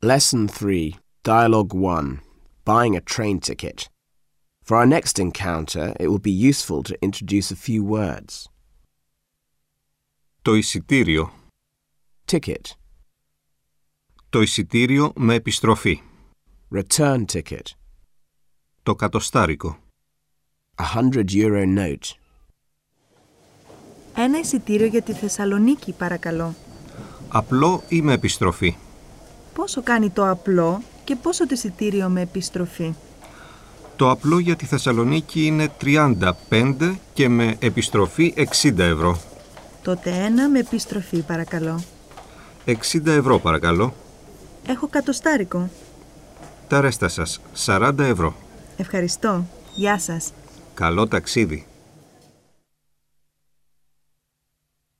Lesson 3, Dialogue 1 Buying a Train Ticket. For our next encounter, it will be useful to introduce a few words. Το εισιτήριο. Ticket, Το εισιτήριο με επιστροφή. return ticket, Το κατοστάρικο. a 100 euro note, Ένα εισιτήριο για τη Θεσσαλονίκη, παρακαλώ. Απλό ή με επιστροφή. Πόσο κάνει το απλό και πόσο το εισιτήριο με επιστροφή; Το απλό για τη Θεσσαλονίκη είναι 35 και με επιστροφή 60 ευρώ. Τότε ένα με επιστροφή, παρακαλώ. 60 ευρώ παρακαλώ. Έχω κατοστάρικο. Τα ρέστα σας 40 ευρώ. Ευχαριστώ. Γεια σας. Καλό ταξίδι.